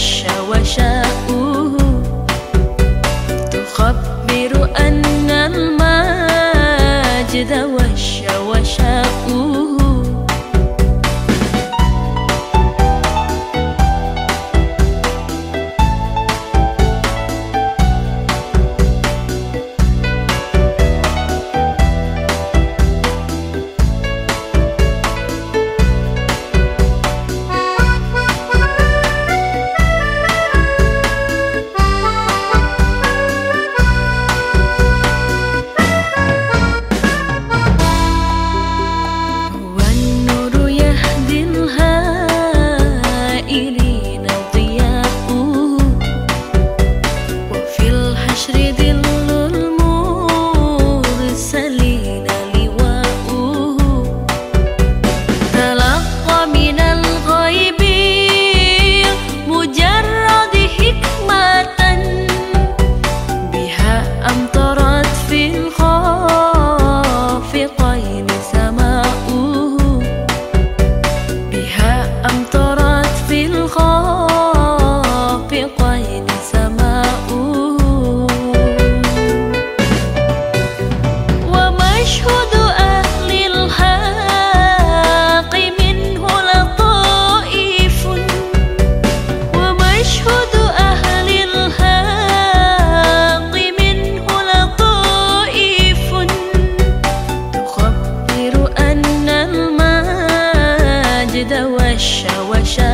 shower. 的微笑，微笑。